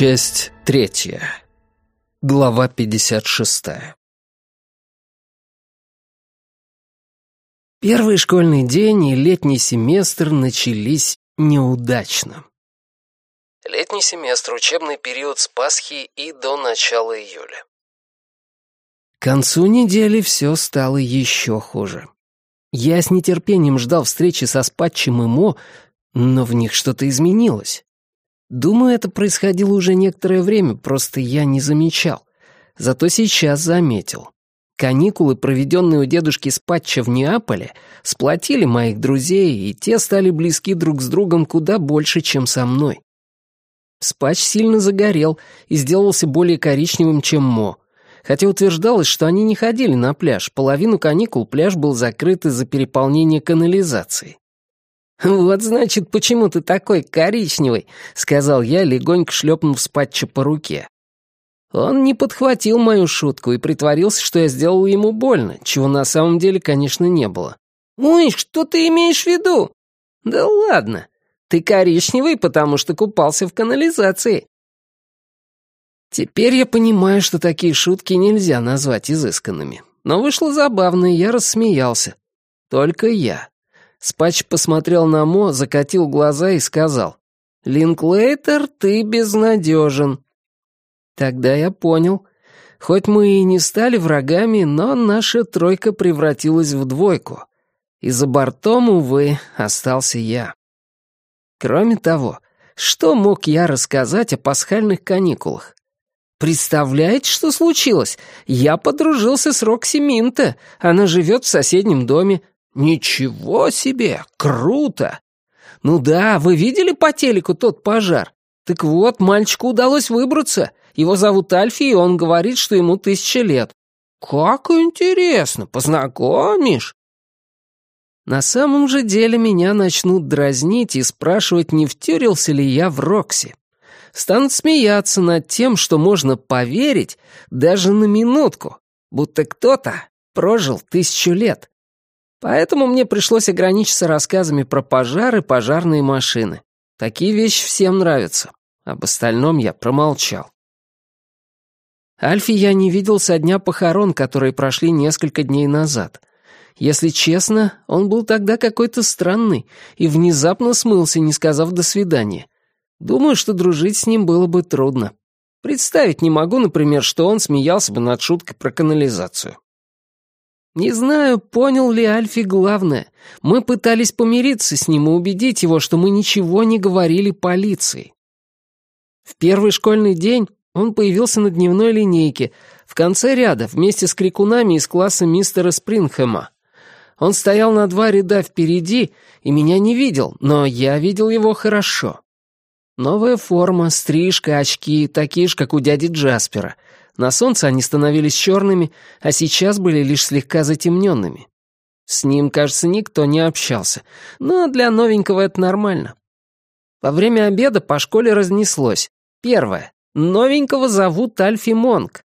Часть третья. Глава 56. Первый школьный день и летний семестр начались неудачно. Летний семестр — учебный период с Пасхи и до начала июля. К концу недели все стало еще хуже. Я с нетерпением ждал встречи со Спатчем и Мо, но в них что-то изменилось. Думаю, это происходило уже некоторое время, просто я не замечал. Зато сейчас заметил. Каникулы, проведенные у дедушки Спатча в Неаполе, сплотили моих друзей, и те стали близки друг с другом куда больше, чем со мной. Спатч сильно загорел и сделался более коричневым, чем Мо. Хотя утверждалось, что они не ходили на пляж, половину каникул пляж был закрыт из-за переполнения канализации. «Вот, значит, почему ты такой коричневый», — сказал я, легонько шлепнув Спатча по руке. Он не подхватил мою шутку и притворился, что я сделал ему больно, чего на самом деле, конечно, не было. «Ой, что ты имеешь в виду?» «Да ладно, ты коричневый, потому что купался в канализации». Теперь я понимаю, что такие шутки нельзя назвать изысканными. Но вышло забавно, и я рассмеялся. Только я. Спач посмотрел на Мо, закатил глаза и сказал, «Линклейтер, ты безнадежен». Тогда я понял. Хоть мы и не стали врагами, но наша тройка превратилась в двойку. И за бортом, увы, остался я. Кроме того, что мог я рассказать о пасхальных каникулах? Представляете, что случилось? Я подружился с Рокси Минта. Она живет в соседнем доме. «Ничего себе! Круто! Ну да, вы видели по телеку тот пожар? Так вот, мальчику удалось выбраться. Его зовут Альфи, и он говорит, что ему тысяча лет. Как интересно, познакомишь?» На самом же деле меня начнут дразнить и спрашивать, не втюрился ли я в Рокси. Станут смеяться над тем, что можно поверить даже на минутку, будто кто-то прожил тысячу лет. Поэтому мне пришлось ограничиться рассказами про пожары, пожарные машины. Такие вещи всем нравятся. Об остальном я промолчал. Альфи я не видел со дня похорон, которые прошли несколько дней назад. Если честно, он был тогда какой-то странный и внезапно смылся, не сказав «до свидания». Думаю, что дружить с ним было бы трудно. Представить не могу, например, что он смеялся бы над шуткой про канализацию. Не знаю, понял ли Альфи главное. Мы пытались помириться с ним и убедить его, что мы ничего не говорили полиции. В первый школьный день он появился на дневной линейке, в конце ряда, вместе с крикунами из класса мистера Спрингхэма. Он стоял на два ряда впереди и меня не видел, но я видел его хорошо. Новая форма, стрижка, очки, такие же, как у дяди Джаспера — на солнце они становились черными, а сейчас были лишь слегка затемненными. С ним, кажется, никто не общался, но для новенького это нормально. Во время обеда по школе разнеслось. Первое. Новенького зовут Альфи Монг.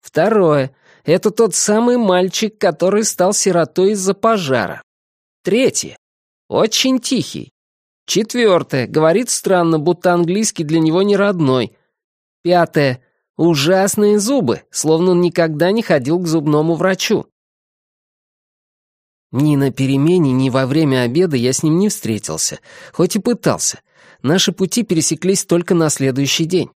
Второе. Это тот самый мальчик, который стал сиротой из-за пожара. Третье. Очень тихий. Четвертое. Говорит странно, будто английский для него не родной. Пятое. Ужасные зубы, словно он никогда не ходил к зубному врачу. Ни на перемене, ни во время обеда я с ним не встретился, хоть и пытался. Наши пути пересеклись только на следующий день.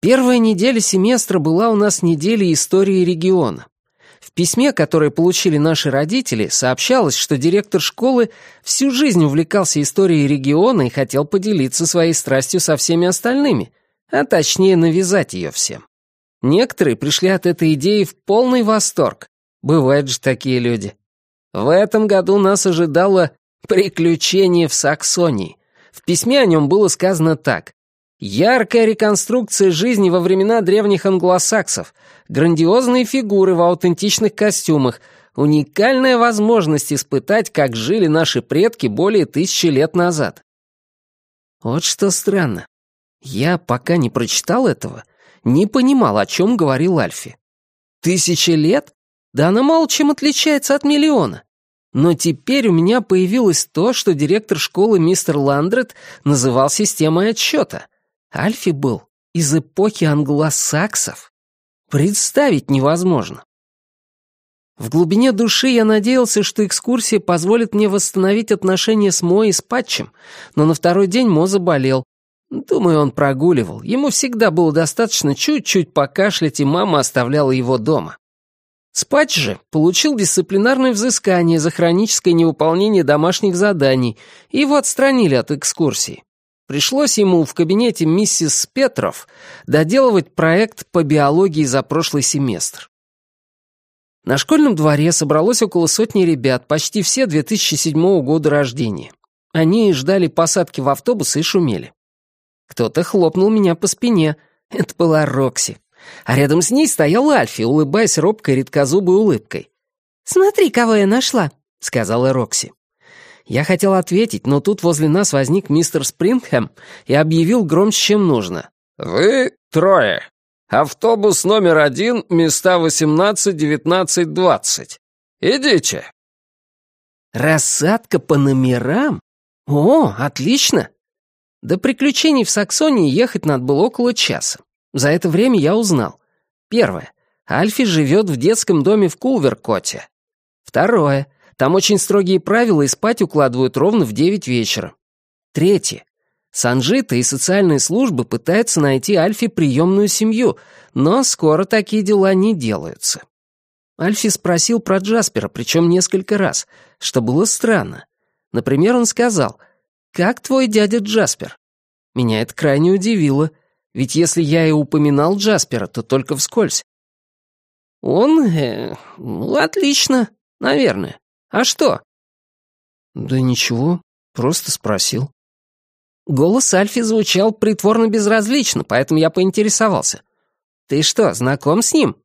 Первая неделя семестра была у нас неделей истории региона. В письме, которое получили наши родители, сообщалось, что директор школы всю жизнь увлекался историей региона и хотел поделиться своей страстью со всеми остальными, а точнее навязать ее всем. Некоторые пришли от этой идеи в полный восторг. Бывают же такие люди. В этом году нас ожидало приключение в Саксонии. В письме о нем было сказано так. Яркая реконструкция жизни во времена древних англосаксов, грандиозные фигуры в аутентичных костюмах, уникальная возможность испытать, как жили наши предки более тысячи лет назад. Вот что странно. Я, пока не прочитал этого, не понимал, о чем говорил Альфи. Тысяча лет? Да она мало чем отличается от миллиона. Но теперь у меня появилось то, что директор школы мистер Ландрет называл системой отсчета. Альфи был из эпохи англосаксов? Представить невозможно. В глубине души я надеялся, что экскурсия позволит мне восстановить отношения с Мо и с Патчем, но на второй день Мо заболел. Думаю, он прогуливал. Ему всегда было достаточно чуть-чуть покашлять, и мама оставляла его дома. Спать же получил дисциплинарное взыскание за хроническое невыполнение домашних заданий, и его отстранили от экскурсии. Пришлось ему в кабинете миссис Петров доделывать проект по биологии за прошлый семестр. На школьном дворе собралось около сотни ребят, почти все 2007 года рождения. Они ждали посадки в автобус и шумели. Кто-то хлопнул меня по спине. Это была Рокси. А рядом с ней стоял Альфи, улыбаясь робкой редкозубой улыбкой. «Смотри, кого я нашла», — сказала Рокси. Я хотел ответить, но тут возле нас возник мистер Спрингхэм и объявил громче, чем нужно. «Вы трое. Автобус номер один, места 18, 19, 20. Идите». «Рассадка по номерам? О, отлично!» До приключений в Саксонии ехать надо было около часа. За это время я узнал. Первое. Альфи живет в детском доме в Кулверкоте. Второе. Там очень строгие правила и спать укладывают ровно в девять вечера. Третье. Санжита и социальные службы пытаются найти Альфи приемную семью, но скоро такие дела не делаются. Альфи спросил про Джаспера, причем несколько раз, что было странно. Например, он сказал, «Как твой дядя Джаспер?» Меня это крайне удивило, ведь если я и упоминал Джаспера, то только вскользь. «Он... Э, ну, отлично, наверное. А что?» «Да ничего, просто спросил». Голос Альфи звучал притворно безразлично, поэтому я поинтересовался. «Ты что, знаком с ним?»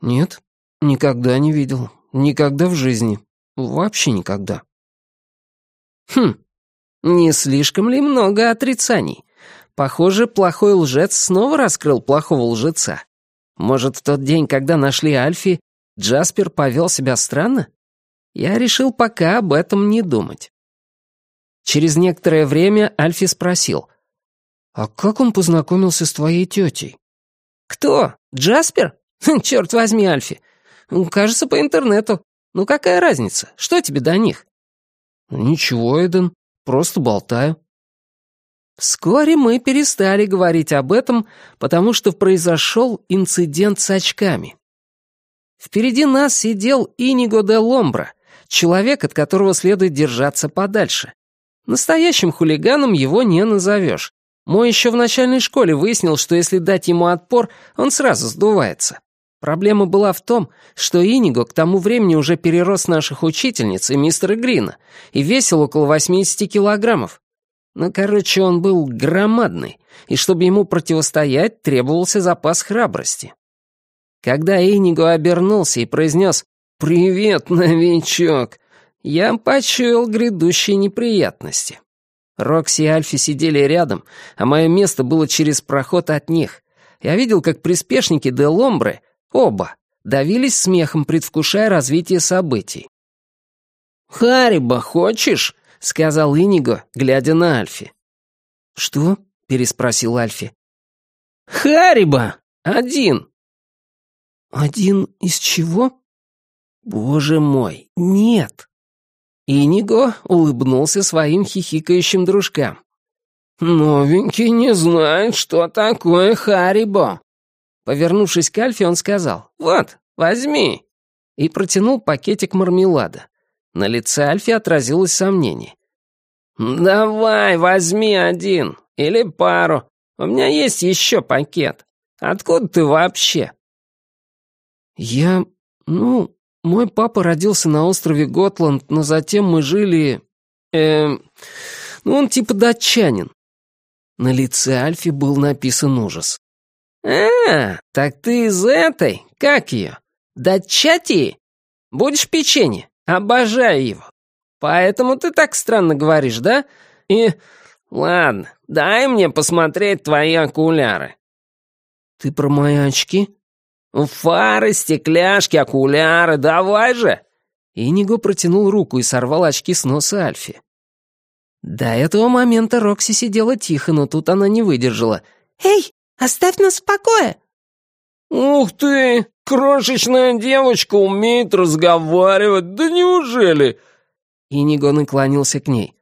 «Нет, никогда не видел. Никогда в жизни. Вообще никогда». «Хм, не слишком ли много отрицаний? Похоже, плохой лжец снова раскрыл плохого лжеца. Может, в тот день, когда нашли Альфи, Джаспер повел себя странно? Я решил пока об этом не думать. Через некоторое время Альфи спросил. «А как он познакомился с твоей тетей?» «Кто? Джаспер? Черт возьми, Альфи. Кажется, по интернету. Ну какая разница? Что тебе до них?» «Ничего, Эден. Просто болтаю». Вскоре мы перестали говорить об этом, потому что произошел инцидент с очками. Впереди нас сидел Иниго де Ломбра, человек, от которого следует держаться подальше. Настоящим хулиганом его не назовешь. Мой еще в начальной школе выяснил, что если дать ему отпор, он сразу сдувается. Проблема была в том, что Иниго к тому времени уже перерос наших учительниц и мистера Грина и весил около 80 килограммов. Ну, короче, он был громадный, и чтобы ему противостоять, требовался запас храбрости. Когда Иниго обернулся и произнес «Привет, новичок», я почуял грядущие неприятности. Рокси и Альфи сидели рядом, а мое место было через проход от них. Я видел, как приспешники Де Ломбре, оба, давились смехом, предвкушая развитие событий. «Хариба, хочешь?» — сказал Иниго, глядя на Альфи. «Что?» — переспросил Альфи. «Хариба! Один!» «Один из чего?» «Боже мой, нет!» Иниго улыбнулся своим хихикающим дружкам. «Новенький не знает, что такое Харибо». Повернувшись к Альфе, он сказал «Вот, возьми» и протянул пакетик мармелада. На лице Альфи отразилось сомнение. «Давай, возьми один или пару. У меня есть еще пакет. Откуда ты вообще?» «Я... ну, мой папа родился на острове Готланд, но затем мы жили... Э, ну, он типа датчанин. На лице Альфи был написан ужас. «А, так ты из этой, как ее, датчати? Будешь печенье? Обожаю его. Поэтому ты так странно говоришь, да? И... Ладно, дай мне посмотреть твои окуляры». «Ты про мои очки?» «Фары, стекляшки, окуляры, давай же!» Иниго протянул руку и сорвал очки с носа Альфи. До этого момента Рокси сидела тихо, но тут она не выдержала. «Эй, оставь нас в покое!» «Ух ты! Крошечная девочка умеет разговаривать! Да неужели?» Иниго наклонился к ней.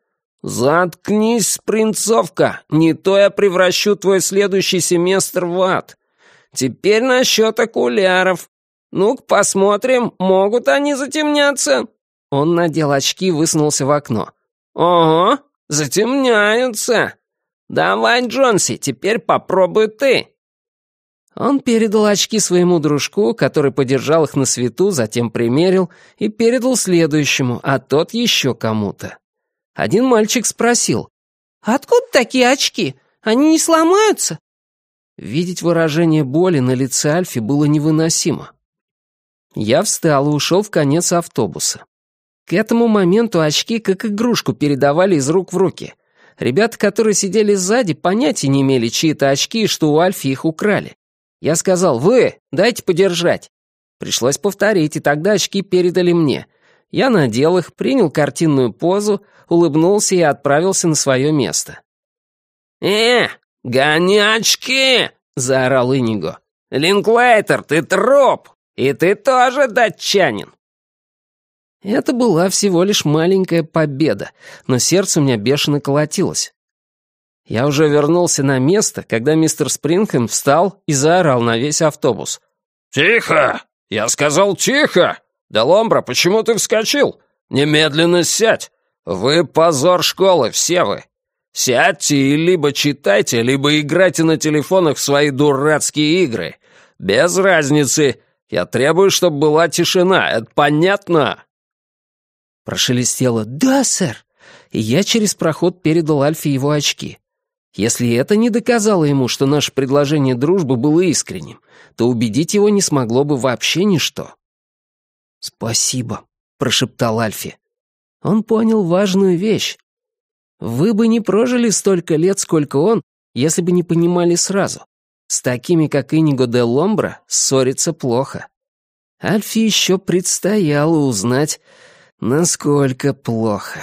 «Заткнись, принцовка! Не то я превращу твой следующий семестр в ад. Теперь насчет окуляров. Ну-ка посмотрим, могут они затемняться?» Он надел очки и высунулся в окно. «Ого, затемняются! Давай, Джонси, теперь попробуй ты!» Он передал очки своему дружку, который подержал их на свету, затем примерил и передал следующему, а тот еще кому-то. Один мальчик спросил, «Откуда такие очки? Они не сломаются?» Видеть выражение боли на лице Альфи было невыносимо. Я встал и ушел в конец автобуса. К этому моменту очки как игрушку передавали из рук в руки. Ребята, которые сидели сзади, понятия не имели, чьи это очки и что у Альфи их украли. Я сказал «Вы, дайте подержать». Пришлось повторить, и тогда очки передали мне. Я надел их, принял картинную позу, улыбнулся и отправился на свое место. «Э, гони очки!» — заорал Иниго. «Линклейтер, ты троп! И ты тоже датчанин!» Это была всего лишь маленькая победа, но сердце у меня бешено колотилось. Я уже вернулся на место, когда мистер Спрингхэм встал и заорал на весь автобус. «Тихо! Я сказал тихо! Деломбра, почему ты вскочил? Немедленно сядь! Вы позор школы, все вы! Сядьте и либо читайте, либо играйте на телефонах в свои дурацкие игры. Без разницы. Я требую, чтобы была тишина. Это понятно?» Прошелестело «Да, сэр!» и я через проход передал Альфе его очки. Если это не доказало ему, что наше предложение дружбы было искренним, то убедить его не смогло бы вообще ничто. «Спасибо», — прошептал Альфи. Он понял важную вещь. Вы бы не прожили столько лет, сколько он, если бы не понимали сразу. С такими, как Иниго де Ломбра, ссориться плохо. Альфи еще предстояло узнать, насколько плохо.